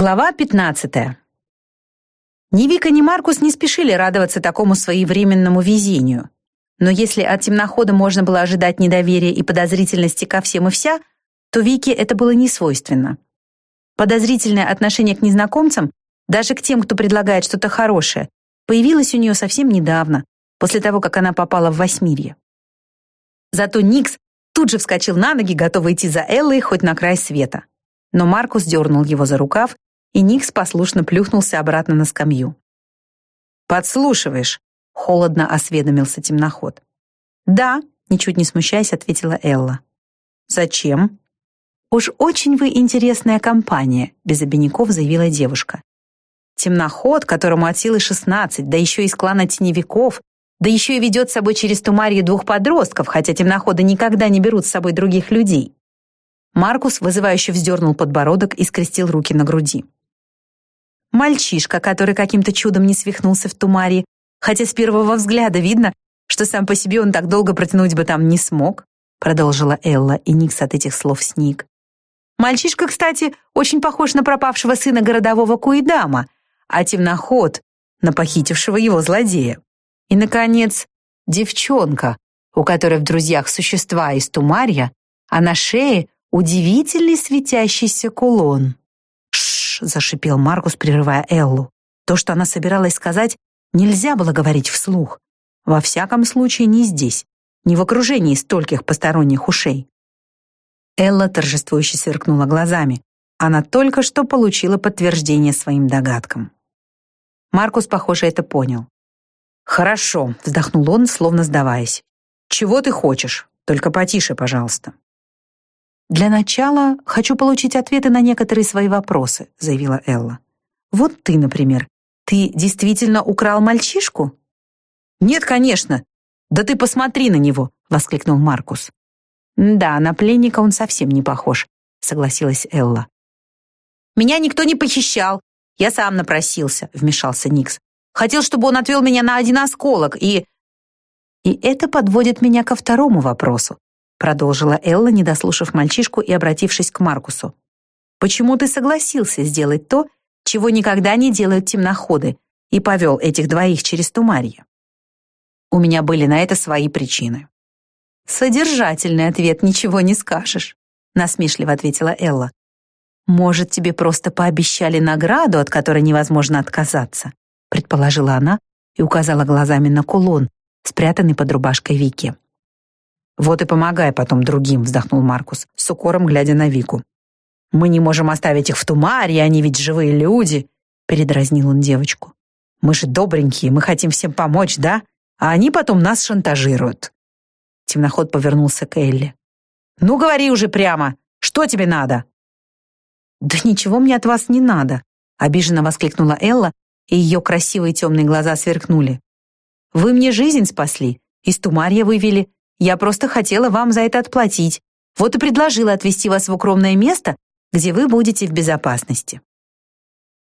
Глава 15. Ни Вика, ни Маркус не спешили радоваться такому своевременному везению. Но если от темнохода можно было ожидать недоверия и подозрительности ко всем и вся, то Вике это было не свойственно. Подозрительное отношение к незнакомцам, даже к тем, кто предлагает что-то хорошее, появилось у нее совсем недавно, после того, как она попала в Восьмирье. Зато Никс тут же вскочил на ноги, готовый идти за Эллой хоть на край света. Но Маркус дернул его за рукав и Никс послушно плюхнулся обратно на скамью. «Подслушиваешь?» — холодно осведомился темноход. «Да», — ничуть не смущаясь, ответила Элла. «Зачем?» «Уж очень вы интересная компания», — без обиняков заявила девушка. «Темноход, которому от силы шестнадцать, да еще из клана теневиков, да еще и ведет с собой через Тумарье двух подростков, хотя темноходы никогда не берут с собой других людей». Маркус вызывающе вздернул подбородок и скрестил руки на груди. Мальчишка, который каким-то чудом не свихнулся в Тумаре, хотя с первого взгляда видно, что сам по себе он так долго протянуть бы там не смог, продолжила Элла, и Никс от этих слов сник. Мальчишка, кстати, очень похож на пропавшего сына городового Куидама, а темноход — на похитившего его злодея. И, наконец, девчонка, у которой в друзьях существа из Тумарья, а на шее удивительный светящийся кулон зашипел Маркус, прерывая Эллу. То, что она собиралась сказать, нельзя было говорить вслух. Во всяком случае, не здесь, не в окружении стольких посторонних ушей. Элла торжествующе сверкнула глазами. Она только что получила подтверждение своим догадкам. Маркус, похоже, это понял. «Хорошо», — вздохнул он, словно сдаваясь. «Чего ты хочешь? Только потише, пожалуйста». «Для начала хочу получить ответы на некоторые свои вопросы», заявила Элла. «Вот ты, например. Ты действительно украл мальчишку?» «Нет, конечно. Да ты посмотри на него!» воскликнул Маркус. «Да, на пленника он совсем не похож», согласилась Элла. «Меня никто не похищал. Я сам напросился», вмешался Никс. «Хотел, чтобы он отвел меня на один осколок и...» «И это подводит меня ко второму вопросу», продолжила Элла, не дослушав мальчишку и обратившись к Маркусу. «Почему ты согласился сделать то, чего никогда не делают темноходы, и повел этих двоих через Тумарье?» У меня были на это свои причины. «Содержательный ответ, ничего не скажешь», насмешливо ответила Элла. «Может, тебе просто пообещали награду, от которой невозможно отказаться?» предположила она и указала глазами на кулон, спрятанный под рубашкой Вики. «Вот и помогай потом другим», — вздохнул Маркус, с укором глядя на Вику. «Мы не можем оставить их в тумаре, они ведь живые люди», — передразнил он девочку. «Мы же добренькие, мы хотим всем помочь, да? А они потом нас шантажируют». Темноход повернулся к Элли. «Ну, говори уже прямо, что тебе надо?» «Да ничего мне от вас не надо», — обиженно воскликнула Элла, и ее красивые темные глаза сверкнули. «Вы мне жизнь спасли, из Тумарья вывели, я просто хотела вам за это отплатить. Вот и предложила отвезти вас в укромное место, где вы будете в безопасности».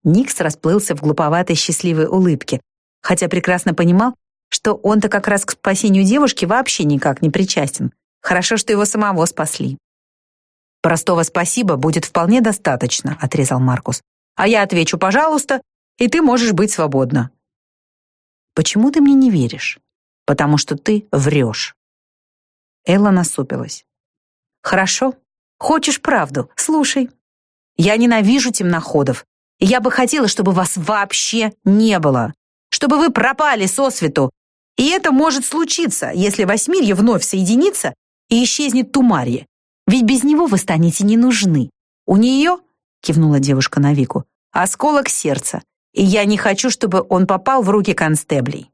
Никс расплылся в глуповатой счастливой улыбке, хотя прекрасно понимал, что он-то как раз к спасению девушки вообще никак не причастен. Хорошо, что его самого спасли. «Простого спасибо будет вполне достаточно», — отрезал Маркус. «А я отвечу «пожалуйста», и ты можешь быть свободна». «Почему ты мне не веришь?» «Потому что ты врешь». Элла насупилась. «Хорошо. Хочешь правду? Слушай. Я ненавижу темноходов, я бы хотела, чтобы вас вообще не было, чтобы вы пропали со свету. И это может случиться, если Восьмирье вновь соединится и исчезнет Тумарье. Ведь без него вы станете не нужны. У нее, кивнула девушка на Вику, осколок сердца, и я не хочу, чтобы он попал в руки констеблей.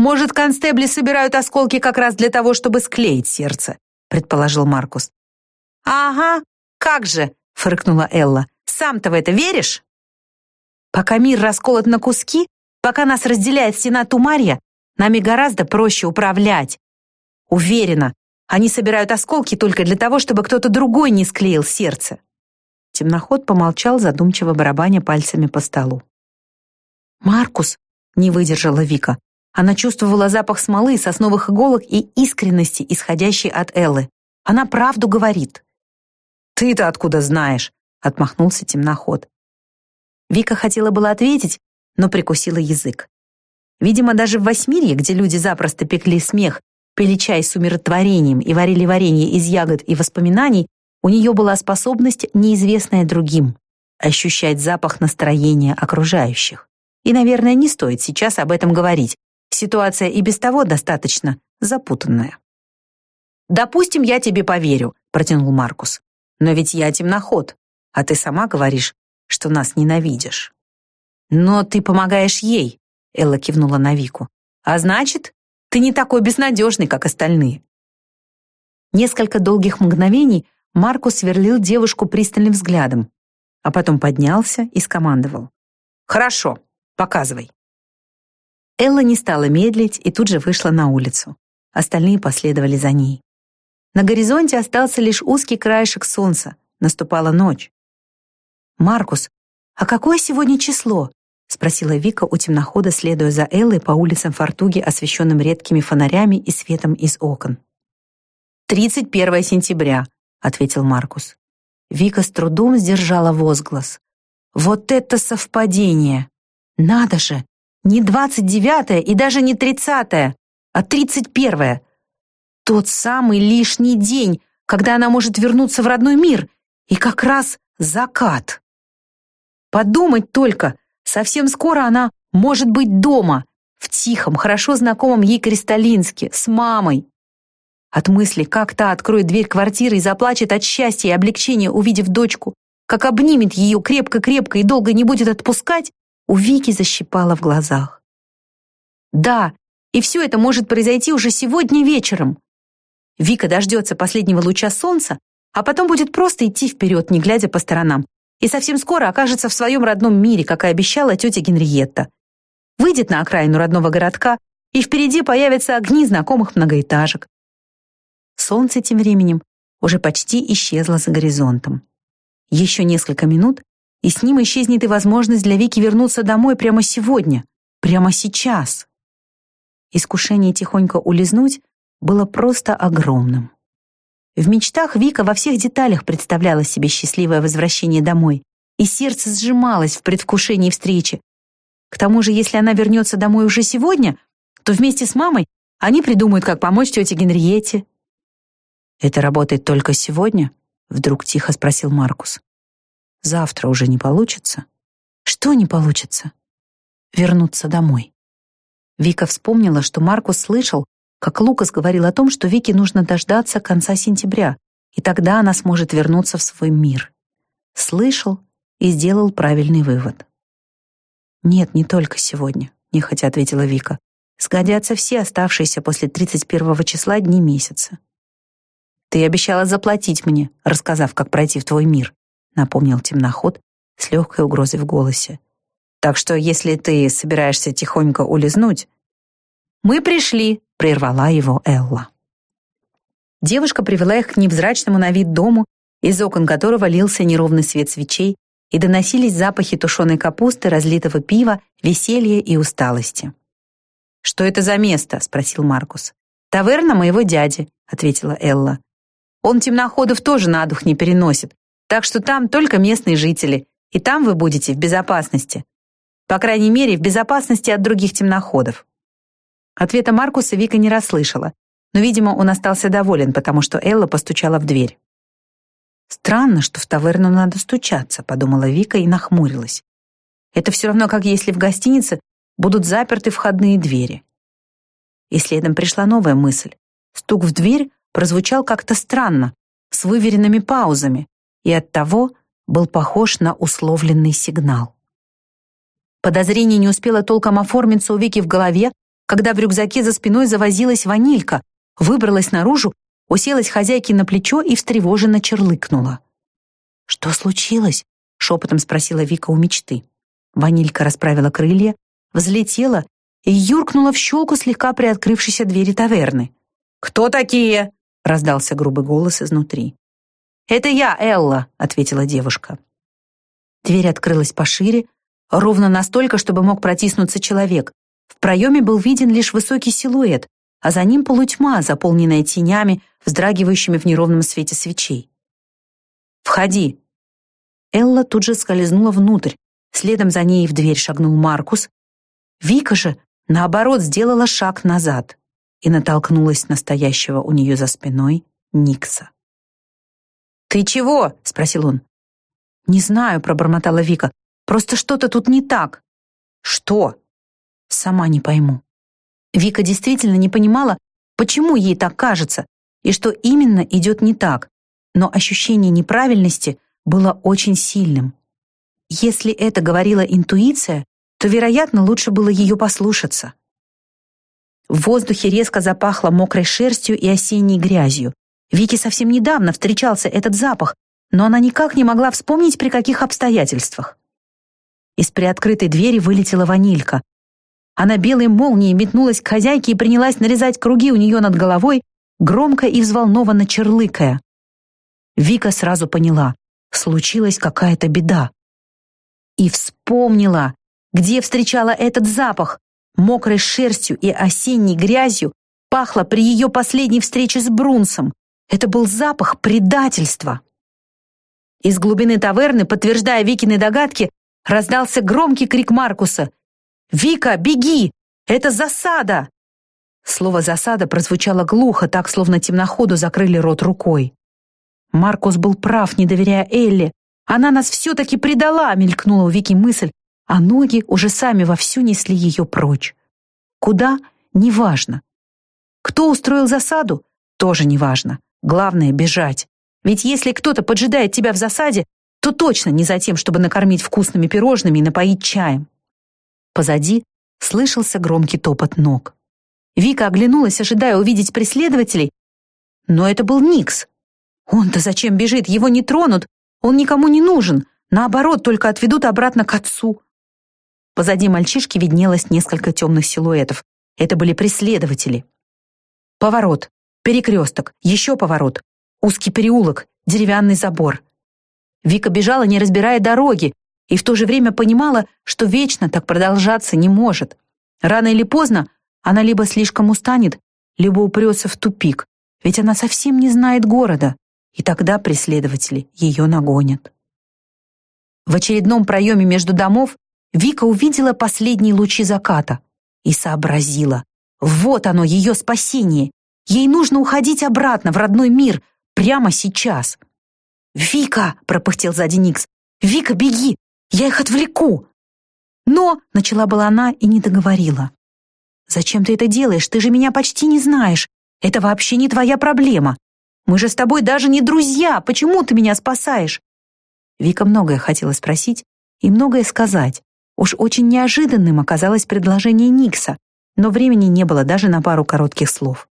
Может, констебли собирают осколки как раз для того, чтобы склеить сердце, предположил Маркус. Ага, как же, фыркнула Элла. Сам-то в это веришь? Пока мир расколот на куски, пока нас разделяет стена Тумарья, нами гораздо проще управлять. Уверена, они собирают осколки только для того, чтобы кто-то другой не склеил сердце. Темноход помолчал, задумчиво барабаня пальцами по столу. «Маркус!» — не выдержала Вика. Она чувствовала запах смолы, сосновых иголок и искренности, исходящей от Эллы. Она правду говорит. «Ты-то откуда знаешь?» — отмахнулся темноход. Вика хотела было ответить, но прикусила язык. Видимо, даже в Восьмирье, где люди запросто пекли смех, пили чай с умиротворением и варили варенье из ягод и воспоминаний, у нее была способность, неизвестная другим, ощущать запах настроения окружающих. И, наверное, не стоит сейчас об этом говорить. Ситуация и без того достаточно запутанная. «Допустим, я тебе поверю», — протянул Маркус. «Но ведь я темноход, а ты сама говоришь, что нас ненавидишь». «Но ты помогаешь ей», — Элла кивнула на Вику. «А значит, ты не такой безнадежный, как остальные». Несколько долгих мгновений Маркус сверлил девушку пристальным взглядом, а потом поднялся и скомандовал. «Хорошо, показывай». Элла не стала медлить и тут же вышла на улицу. Остальные последовали за ней. На горизонте остался лишь узкий краешек солнца. Наступала ночь. «Маркус, а какое сегодня число?» — спросила Вика у темнохода, следуя за Эллой по улицам Фортуги, освещенным редкими фонарями и светом из окон. «31 сентября», — ответил Маркус. Вика с трудом сдержала возглас. «Вот это совпадение! Надо же! Не двадцать девятое и даже не тридцатое, а тридцать первое! Тот самый лишний день, когда она может вернуться в родной мир, и как раз закат. Подумать только, совсем скоро она может быть дома, в тихом, хорошо знакомом ей Кристалинске, с мамой. От мысли, как та откроет дверь квартиры и заплачет от счастья и облегчения, увидев дочку, как обнимет ее крепко-крепко и долго не будет отпускать, у Вики защипало в глазах. Да, и все это может произойти уже сегодня вечером. Вика дождется последнего луча солнца, а потом будет просто идти вперед, не глядя по сторонам, и совсем скоро окажется в своем родном мире, как и обещала тетя Генриетта. Выйдет на окраину родного городка, и впереди появятся огни знакомых многоэтажек. Солнце тем временем уже почти исчезло за горизонтом. Еще несколько минут, и с ним исчезнет и возможность для Вики вернуться домой прямо сегодня, прямо сейчас. Искушение тихонько улизнуть было просто огромным. В мечтах Вика во всех деталях представляла себе счастливое возвращение домой, и сердце сжималось в предвкушении встречи. К тому же, если она вернется домой уже сегодня, то вместе с мамой они придумают, как помочь тете Генриетте, «Это работает только сегодня?» — вдруг тихо спросил Маркус. «Завтра уже не получится?» «Что не получится?» «Вернуться домой». Вика вспомнила, что Маркус слышал, как Лукас говорил о том, что Вике нужно дождаться конца сентября, и тогда она сможет вернуться в свой мир. Слышал и сделал правильный вывод. «Нет, не только сегодня», — нехотя ответила Вика. «Сгодятся все оставшиеся после 31 числа дни месяца. «Ты обещала заплатить мне, рассказав, как пройти в твой мир», напомнил темноход с легкой угрозой в голосе. «Так что, если ты собираешься тихонько улизнуть...» «Мы пришли», — прервала его Элла. Девушка привела их к невзрачному на вид дому, из окон которого лился неровный свет свечей, и доносились запахи тушеной капусты, разлитого пива, веселья и усталости. «Что это за место?» — спросил Маркус. «Таверна моего дяди», — ответила Элла. Он темноходов тоже на дух не переносит, так что там только местные жители, и там вы будете в безопасности. По крайней мере, в безопасности от других темноходов». Ответа Маркуса Вика не расслышала, но, видимо, он остался доволен, потому что Элла постучала в дверь. «Странно, что в таверну надо стучаться», — подумала Вика и нахмурилась. «Это все равно, как если в гостинице будут заперты входные двери». И следом пришла новая мысль. Стук в дверь прозвучал как-то странно, с выверенными паузами, и оттого был похож на условленный сигнал. Подозрение не успело толком оформиться у Вики в голове, когда в рюкзаке за спиной завозилась ванилька, выбралась наружу, уселась хозяйке на плечо и встревоженно черлыкнула. «Что случилось?» — шепотом спросила Вика у мечты. Ванилька расправила крылья, взлетела и юркнула в щелку слегка приоткрывшейся двери таверны. «Кто такие?» — раздался грубый голос изнутри. «Это я, Элла», — ответила девушка. Дверь открылась пошире, ровно настолько, чтобы мог протиснуться человек. В проеме был виден лишь высокий силуэт, а за ним полутьма, заполненная тенями, вздрагивающими в неровном свете свечей. «Входи!» Элла тут же скользнула внутрь. Следом за ней в дверь шагнул Маркус. Вика же, наоборот, сделала шаг назад и натолкнулась на стоящего у нее за спиной Никса. «Ты чего?» — спросил он. «Не знаю», — пробормотала Вика. «Просто что-то тут не так». «Что?» «Сама не пойму». Вика действительно не понимала, почему ей так кажется и что именно идет не так, но ощущение неправильности было очень сильным. Если это говорила интуиция, то, вероятно, лучше было ее послушаться. В воздухе резко запахло мокрой шерстью и осенней грязью. Вике совсем недавно встречался этот запах, но она никак не могла вспомнить, при каких обстоятельствах. Из приоткрытой двери вылетела ванилька. Она белой молнией метнулась к хозяйке и принялась нарезать круги у нее над головой, громко и взволнованно черлыкая. Вика сразу поняла, случилась какая-то беда. И вспомнила, где встречала этот запах, мокрой шерстью и осенней грязью, пахло при ее последней встрече с Брунсом. Это был запах предательства. Из глубины таверны, подтверждая Викины догадки, раздался громкий крик Маркуса. «Вика, беги! Это засада!» Слово «засада» прозвучало глухо, так, словно темноходу закрыли рот рукой. Маркус был прав, не доверяя Элли. Она нас все-таки предала, мелькнула у Вики мысль, а ноги уже сами вовсю несли ее прочь. Куда? Неважно. Кто устроил засаду? Тоже неважно. Главное — бежать. Ведь если кто-то поджидает тебя в засаде, то точно не за тем, чтобы накормить вкусными пирожными и напоить чаем. Позади слышался громкий топот ног. Вика оглянулась, ожидая увидеть преследователей, но это был Никс. Он-то зачем бежит? Его не тронут, он никому не нужен. Наоборот, только отведут обратно к отцу. Позади мальчишки виднелось несколько темных силуэтов. Это были преследователи. Поворот, перекресток, еще поворот, узкий переулок, деревянный забор. Вика бежала, не разбирая дороги, и в то же время понимала, что вечно так продолжаться не может. Рано или поздно она либо слишком устанет, либо упрется в тупик, ведь она совсем не знает города, и тогда преследователи ее нагонят. В очередном проеме между домов Вика увидела последние лучи заката и сообразила. Вот оно, ее спасение. Ей нужно уходить обратно в родной мир прямо сейчас. «Вика!» — пропыхтел сзади Никс. «Вика, беги! Я их отвлеку!» «Но!» — начала была она и не договорила. «Зачем ты это делаешь? Ты же меня почти не знаешь. Это вообще не твоя проблема. Мы же с тобой даже не друзья. Почему ты меня спасаешь?» Вика многое хотела спросить и многое сказать. Уж очень неожиданным оказалось предложение Никса, но времени не было даже на пару коротких слов.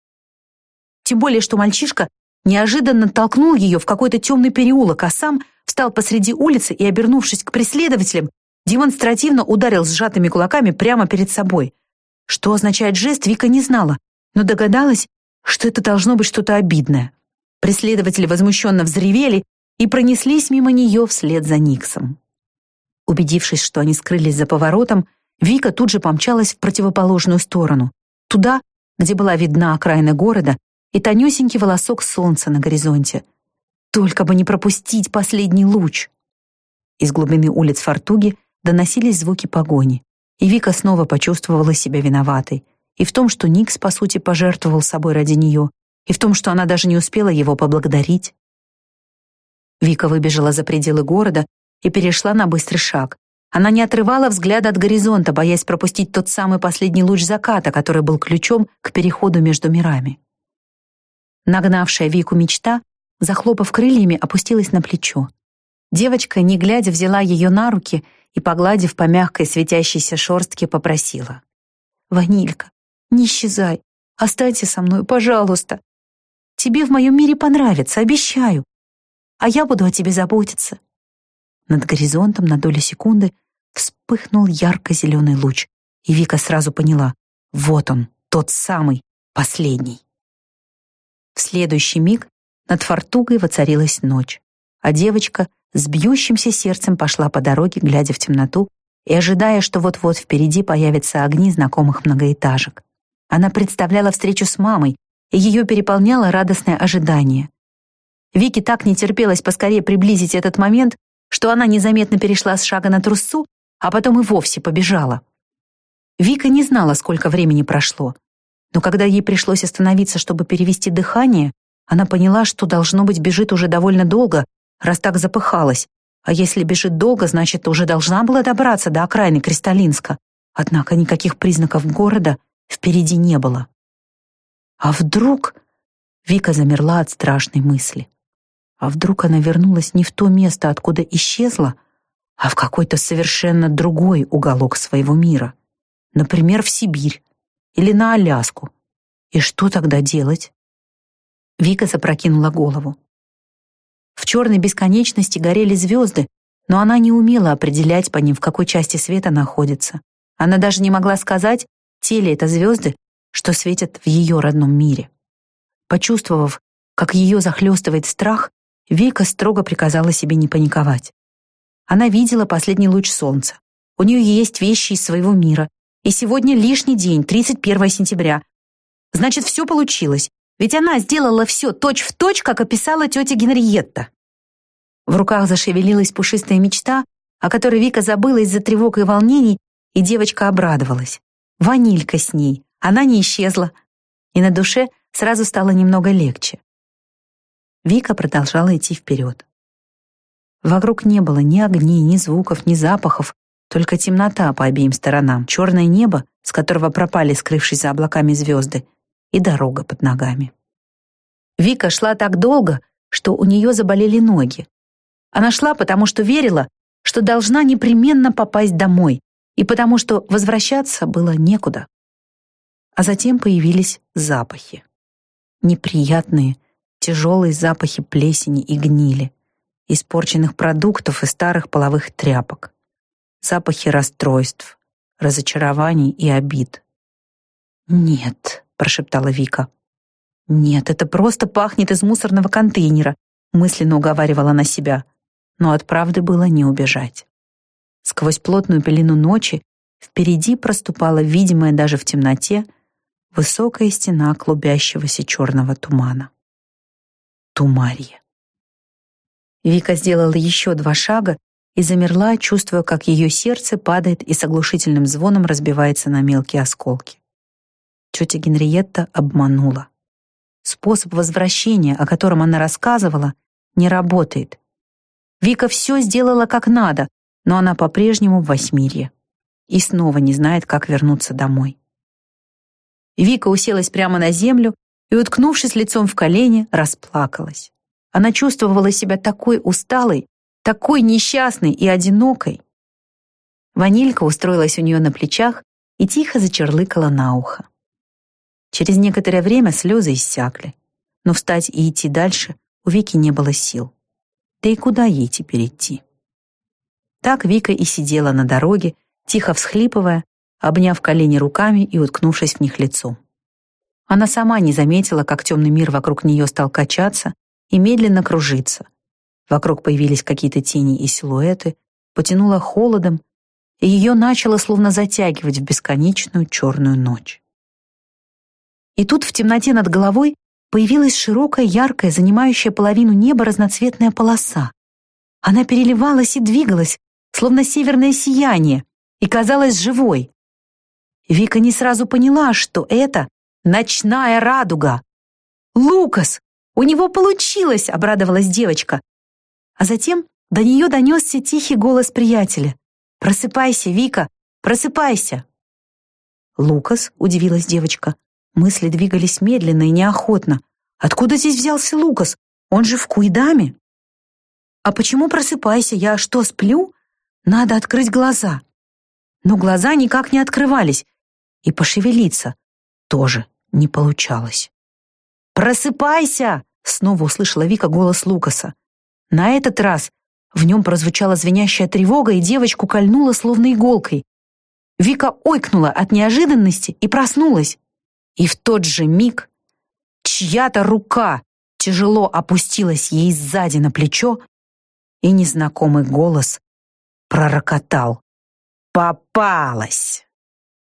Тем более, что мальчишка неожиданно толкнул ее в какой-то темный переулок, а сам встал посреди улицы и, обернувшись к преследователям, демонстративно ударил сжатыми кулаками прямо перед собой — что означает жест, Вика не знала, но догадалась, что это должно быть что-то обидное. Преследователи возмущенно взревели и пронеслись мимо нее вслед за Никсом. Убедившись, что они скрылись за поворотом, Вика тут же помчалась в противоположную сторону, туда, где была видна окраина города и тонюсенький волосок солнца на горизонте. Только бы не пропустить последний луч. Из глубины улиц Фортуги доносились звуки погони. И Вика снова почувствовала себя виноватой. И в том, что Никс, по сути, пожертвовал собой ради нее, и в том, что она даже не успела его поблагодарить. Вика выбежала за пределы города и перешла на быстрый шаг. Она не отрывала взгляда от горизонта, боясь пропустить тот самый последний луч заката, который был ключом к переходу между мирами. Нагнавшая Вику мечта, захлопав крыльями, опустилась на плечо. Девочка, не глядя, взяла ее на руки и, погладив по мягкой светящейся шорстке, попросила. «Ванилька, не исчезай, останься со мной, пожалуйста. Тебе в моем мире понравится, обещаю. А я буду о тебе заботиться». Над горизонтом на долю секунды вспыхнул ярко-зеленый луч, и Вика сразу поняла — вот он, тот самый, последний. В следующий миг над фортугой воцарилась ночь, а девочка с бьющимся сердцем пошла по дороге, глядя в темноту и ожидая, что вот-вот впереди появятся огни знакомых многоэтажек. Она представляла встречу с мамой, и ее переполняло радостное ожидание. Вике так не терпелось поскорее приблизить этот момент, что она незаметно перешла с шага на трусцу, а потом и вовсе побежала. Вика не знала, сколько времени прошло, но когда ей пришлось остановиться, чтобы перевести дыхание, она поняла, что, должно быть, бежит уже довольно долго, раз так запыхалась, а если бежит долго, значит, уже должна была добраться до окраины Кристалинска. Однако никаких признаков города впереди не было. А вдруг... Вика замерла от страшной мысли. А вдруг она вернулась не в то место, откуда исчезла, а в какой-то совершенно другой уголок своего мира. Например, в Сибирь или на Аляску. И что тогда делать? Вика запрокинула голову. В черной бесконечности горели звезды, но она не умела определять по ним, в какой части света находится. Она даже не могла сказать, те ли это звезды, что светят в ее родном мире. Почувствовав, как ее захлестывает страх, Вика строго приказала себе не паниковать. Она видела последний луч солнца. У нее есть вещи из своего мира. И сегодня лишний день, 31 сентября. Значит, все получилось. Ведь она сделала все точь-в-точь, как описала тетя Генриетта. В руках зашевелилась пушистая мечта, о которой Вика забыла из-за тревог и волнений, и девочка обрадовалась. Ванилька с ней, она не исчезла. И на душе сразу стало немного легче. Вика продолжала идти вперед. Вокруг не было ни огней, ни звуков, ни запахов, только темнота по обеим сторонам, черное небо, с которого пропали, скрывшись за облаками звезды, и дорога под ногами. Вика шла так долго, что у нее заболели ноги. Она шла, потому что верила, что должна непременно попасть домой, и потому что возвращаться было некуда. А затем появились запахи. Неприятные, тяжелые запахи плесени и гнили, испорченных продуктов и старых половых тряпок, запахи расстройств, разочарований и обид. «Нет», — прошептала Вика. «Нет, это просто пахнет из мусорного контейнера», — мысленно уговаривала на себя. Но от правды было не убежать. Сквозь плотную пелену ночи впереди проступала видимая даже в темноте высокая стена клубящегося черного тумана. Тумарье. Вика сделала еще два шага и замерла, чувствуя, как ее сердце падает и с оглушительным звоном разбивается на мелкие осколки тетя Генриетта обманула. Способ возвращения, о котором она рассказывала, не работает. Вика все сделала как надо, но она по-прежнему в восьмирье и снова не знает, как вернуться домой. Вика уселась прямо на землю и, уткнувшись лицом в колени, расплакалась. Она чувствовала себя такой усталой, такой несчастной и одинокой. Ванилька устроилась у нее на плечах и тихо зачерлыкала на ухо. Через некоторое время слезы иссякли, но встать и идти дальше у Вики не было сил. Да и куда ей теперь идти? Так Вика и сидела на дороге, тихо всхлипывая, обняв колени руками и уткнувшись в них лицом. Она сама не заметила, как темный мир вокруг нее стал качаться и медленно кружиться. Вокруг появились какие-то тени и силуэты, потянуло холодом, и ее начало словно затягивать в бесконечную черную ночь. И тут в темноте над головой появилась широкая, яркая, занимающая половину неба разноцветная полоса. Она переливалась и двигалась, словно северное сияние, и казалась живой. Вика не сразу поняла, что это ночная радуга. «Лукас! У него получилось!» — обрадовалась девочка. А затем до нее донесся тихий голос приятеля. «Просыпайся, Вика, просыпайся!» «Лукас?» — удивилась девочка. Мысли двигались медленно и неохотно. Откуда здесь взялся Лукас? Он же в Куидаме. А почему просыпайся? Я что, сплю? Надо открыть глаза. Но глаза никак не открывались. И пошевелиться тоже не получалось. «Просыпайся!» — снова услышала Вика голос Лукаса. На этот раз в нем прозвучала звенящая тревога, и девочку кольнула словно иголкой. Вика ойкнула от неожиданности и проснулась. И в тот же миг чья-то рука тяжело опустилась ей сзади на плечо, и незнакомый голос пророкотал. «Попалась!»